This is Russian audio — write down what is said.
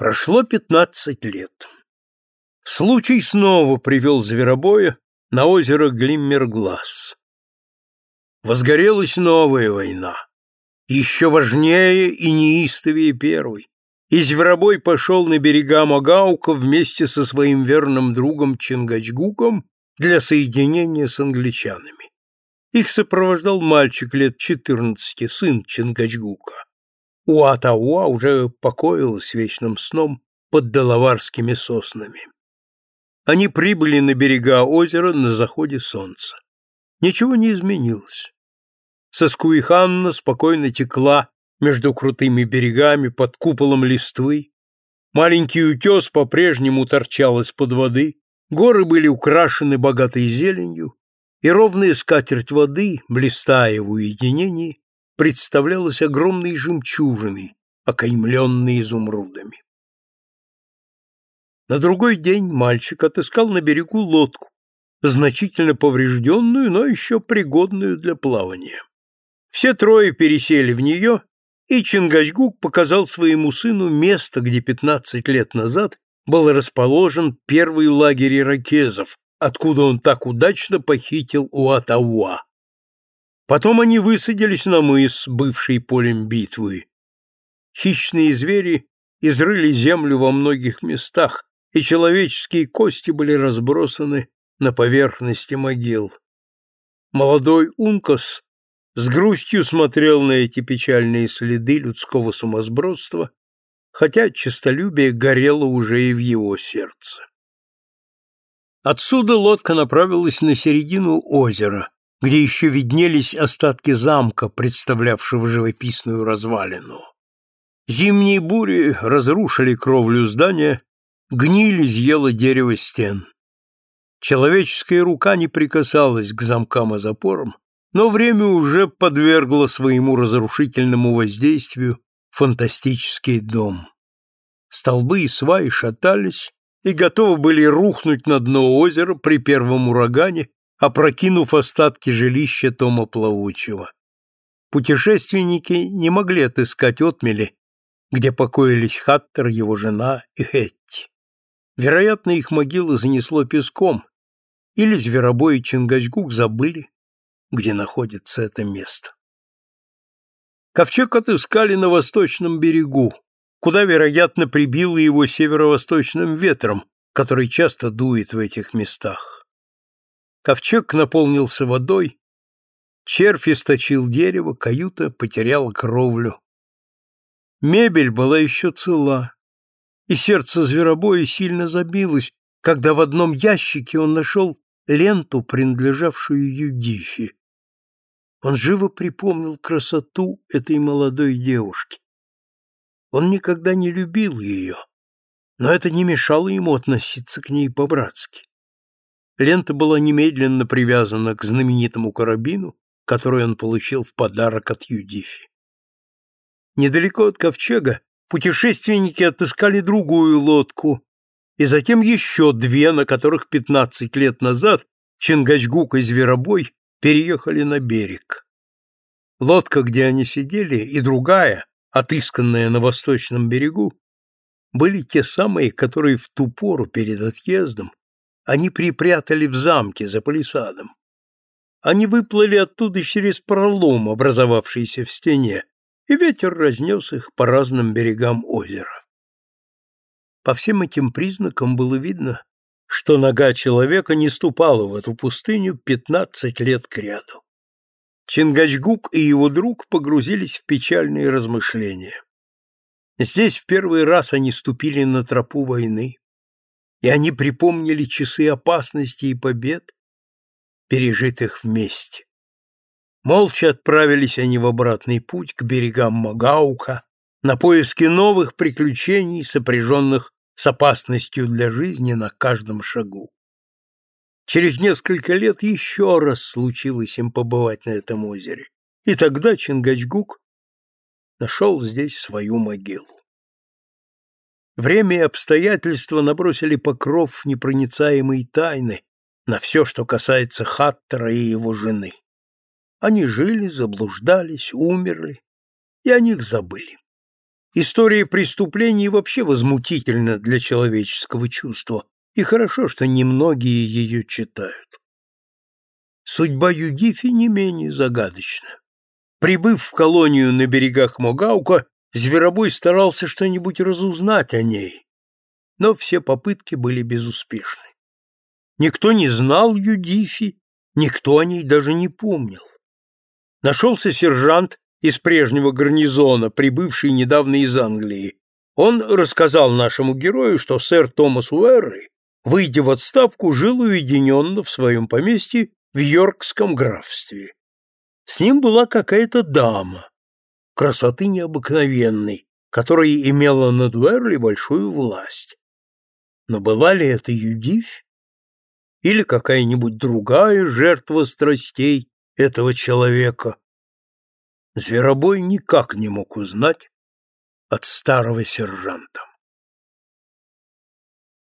Прошло пятнадцать лет. Случай снова привел зверобоя на озеро Глиммерглаз. Возгорелась новая война, еще важнее и неистовее первой, и зверобой пошел на берега Магаука вместе со своим верным другом Чингачгуком для соединения с англичанами. Их сопровождал мальчик лет четырнадцати, сын Чингачгука. Уатауа уже покоилась вечным сном под доловарскими соснами. Они прибыли на берега озера на заходе солнца. Ничего не изменилось. Соскуиханна спокойно текла между крутыми берегами под куполом листвы. Маленький утес по-прежнему торчал из-под воды, горы были украшены богатой зеленью, и ровная скатерть воды, блистая в уединении, представлялась огромной жемчужиной, окаймленной изумрудами. На другой день мальчик отыскал на берегу лодку, значительно поврежденную, но еще пригодную для плавания. Все трое пересели в нее, и Чингачгук показал своему сыну место, где пятнадцать лет назад был расположен первый лагерь иракезов, откуда он так удачно похитил Уатауа. Потом они высадились на мыс, бывший полем битвы. Хищные звери изрыли землю во многих местах, и человеческие кости были разбросаны на поверхности могил. Молодой Ункос с грустью смотрел на эти печальные следы людского сумасбродства, хотя честолюбие горело уже и в его сердце. Отсюда лодка направилась на середину озера, где еще виднелись остатки замка, представлявшего живописную развалину. Зимние бури разрушили кровлю здания, гниль изъела дерево стен. Человеческая рука не прикасалась к замкам и запорам, но время уже подвергло своему разрушительному воздействию фантастический дом. Столбы и сваи шатались и готовы были рухнуть на дно озера при первом урагане, опрокинув остатки жилища Тома Плавучего. Путешественники не могли отыскать отмели, где покоились Хаттер, его жена и Хетти. Вероятно, их могилы занесло песком, или Зверобой и Чингачгук забыли, где находится это место. Ковчег отыскали на восточном берегу, куда, вероятно, прибило его северо-восточным ветром, который часто дует в этих местах. Ковчег наполнился водой, червь источил дерево, каюта потеряла кровлю. Мебель была еще цела, и сердце зверобоя сильно забилось, когда в одном ящике он нашел ленту, принадлежавшую Юдифе. Он живо припомнил красоту этой молодой девушки. Он никогда не любил ее, но это не мешало ему относиться к ней по-братски. Лента была немедленно привязана к знаменитому карабину, который он получил в подарок от Юдифи. Недалеко от ковчега путешественники отыскали другую лодку, и затем еще две, на которых пятнадцать лет назад Чингачгук и Зверобой переехали на берег. Лодка, где они сидели, и другая, отысканная на восточном берегу, были те самые, которые в ту пору перед отъездом они припрятали в замке за палисадом. Они выплыли оттуда через пролом, образовавшийся в стене, и ветер разнес их по разным берегам озера. По всем этим признакам было видно, что нога человека не ступала в эту пустыню пятнадцать лет кряду. Чингачгук и его друг погрузились в печальные размышления. Здесь в первый раз они ступили на тропу войны, и они припомнили часы опасности и побед, пережитых вместе. Молча отправились они в обратный путь к берегам Магаука на поиски новых приключений, сопряженных с опасностью для жизни на каждом шагу. Через несколько лет еще раз случилось им побывать на этом озере, и тогда Чингачгук нашел здесь свою могилу. Время и обстоятельства набросили покров непроницаемой тайны на все, что касается Хаттера и его жены. Они жили, заблуждались, умерли, и о них забыли. История преступлений вообще возмутительна для человеческого чувства, и хорошо, что немногие ее читают. Судьба Юдифи не менее загадочна. Прибыв в колонию на берегах Могаука, Зверобой старался что-нибудь разузнать о ней, но все попытки были безуспешны. Никто не знал Юдифи, никто о ней даже не помнил. Нашелся сержант из прежнего гарнизона, прибывший недавно из Англии. Он рассказал нашему герою, что сэр Томас Уэрри, выйдя в отставку, жил уединенно в своем поместье в Йоркском графстве. С ним была какая-то дама, красоты необыкновенной, которая имела над Уэрли большую власть. Но была ли это Юдивь? Или какая-нибудь другая жертва страстей этого человека? Зверобой никак не мог узнать от старого сержанта.